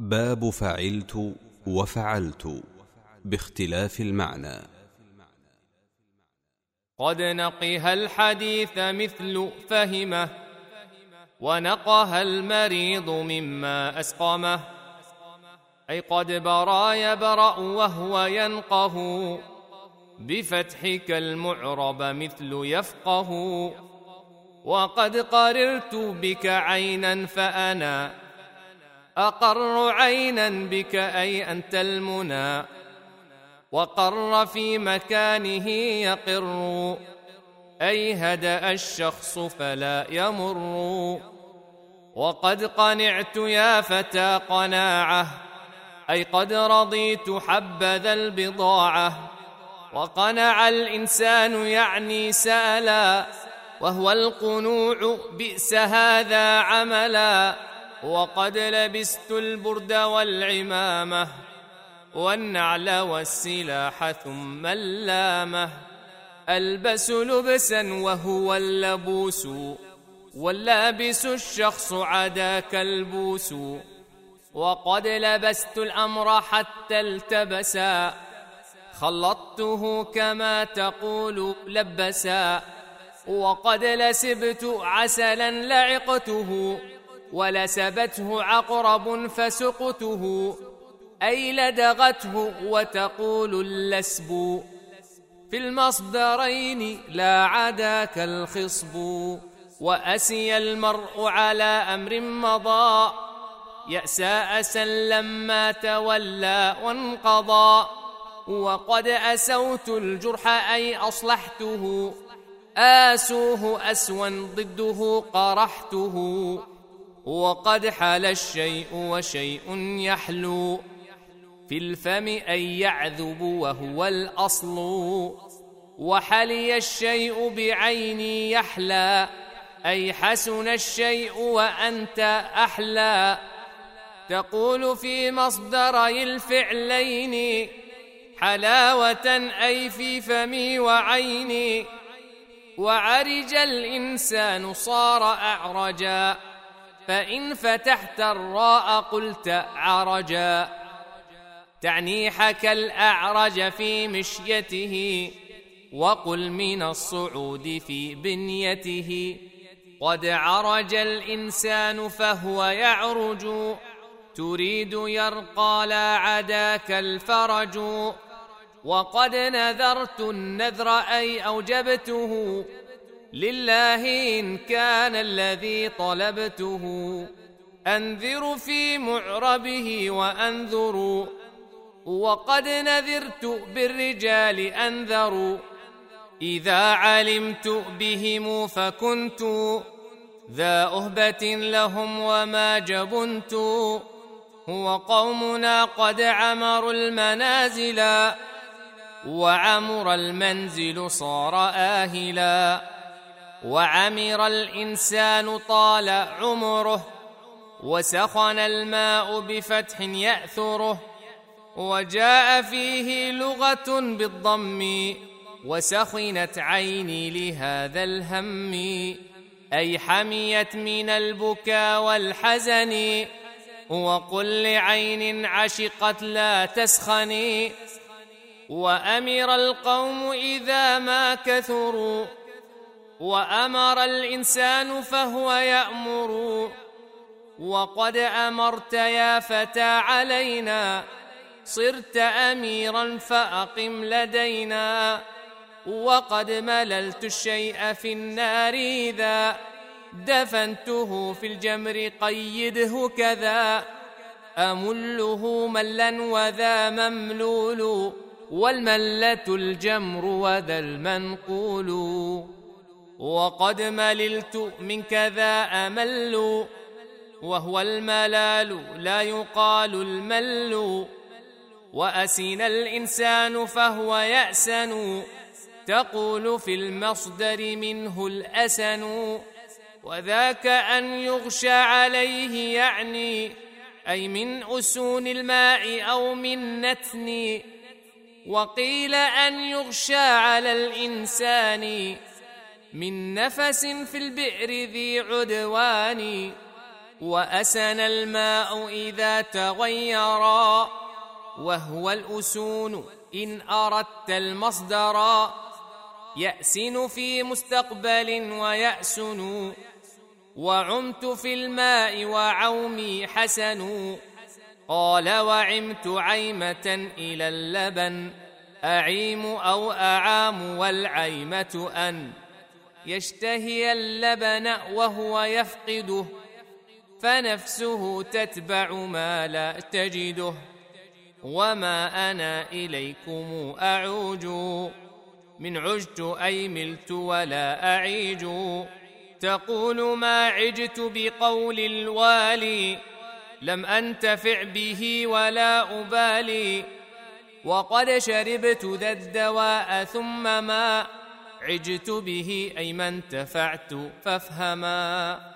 باب فعلت وفعلت باختلاف المعنى. قد نقها الحديث مثل فهمه ونقها المريض مما أسقمه. أي قد برا يبرأ وهو ينقه بفتحك المعرب مثل يفقه. وقد قررت بك عينا فأنا أقر عينا بك أي أنت المنى وقر في مكانه يقر أي هدأ الشخص فلا يمر. وقد قنعت يا فتى قناعة أي قد رضيت حبذا البضاعة. وقنع الإنسان يعني سألا وهو القنوع بئس هذا عملا. وقد لبست البرد والعمامة والنعل والسلاح ثم اللامة. ألبس لبسا وهو اللبوس واللابس الشخص عداك البوس. وقد لبست الأمر حتى التبسا. خلطته كما تقول لبسا. وقد لسبت عسلا لعقته. ولسبته عقرب فسقته أي لدغته وتقول اللسب. في المصدرين لا عداك الخصب وأسي المرء على أمر مضى. يأسى أسا لما تولى وانقضى. وقد أسوت الجرح أي أصلحته. آسوه أسوا ضده قرحته. وقد حل الشيء وشيء يحلو. في الفم أي يعذب وهو الأصل. وحلي الشيء بعيني يحلى. أي حسن الشيء وأنت أحلى. تقول في مصدري الفعلين. حلاوة أي في فمي وعيني. وعرج الإنسان صار أعرجا. فإن فتحت الراء قلت عرجا. تعني حكى الأعرج في مشيته وقل من الصعود في بنيته. قد عرج الإنسان فهو يعرج تريد يرقى لا عداك الفرج. وقد نذرت النذر أي أوجبته لله إن كان الذي طلبته. أنذر في معربه وأنذر. وقد نذرت بالرجال أنذر. إذا علمت بهم فكنت ذا أهبة لهم وما جبنت. هو قومنا قد عمروا المنازل وعمر المنزل صار آهلا. وعمر الإنسان طال عمره وسخن الماء بفتح يأثره وجاء فيه لغة بالضم وسخنت عيني لهذا الهم أي حميت من البكا والحزن وقل لعين عشقت لا تسخني وأمر القوم إذا ما كثروا وأمر الإنسان فهو يأمر. وقد أمرت يا فتى علينا. صرت أميرا فأقم لدينا. وقد مللت الشيء في النار إذا. دفنته في الجمر قيده كذا. أمله ملا وذا مملول. والملة الجمر وذا المنقول. وقد مللت من كذا أمل وهو الملال لا يقال المل. وأسن الإنسان فهو يأسن تقول في المصدر منه الأسن. وذاك أن يغشى عليه يعني أي من أسون الماء أو من نتن. وقيل أن يغشى على الإنسان من نفس في البئر ذي عدوان وأسن الماء إذا تغيرا وهو الأسون إن أردت المصدرا يأسن في مستقبل ويأسن وعمت في الماء وعومي حسن قال وعمت عيمة إلى اللبن أعيم أو أعام والعيمة أن يشتهي اللبن وهو يفقده فنفسه تتبع ما لا تجده. وما أنا إليكم أعوج من عجت أي ملت ولا أعيج. تقول ما عجت بقول الوالي لم أنتفع به ولا أبالي. وقد شربت ذا الدواء ثم ما عجت به أي ما انتفعت فافهما.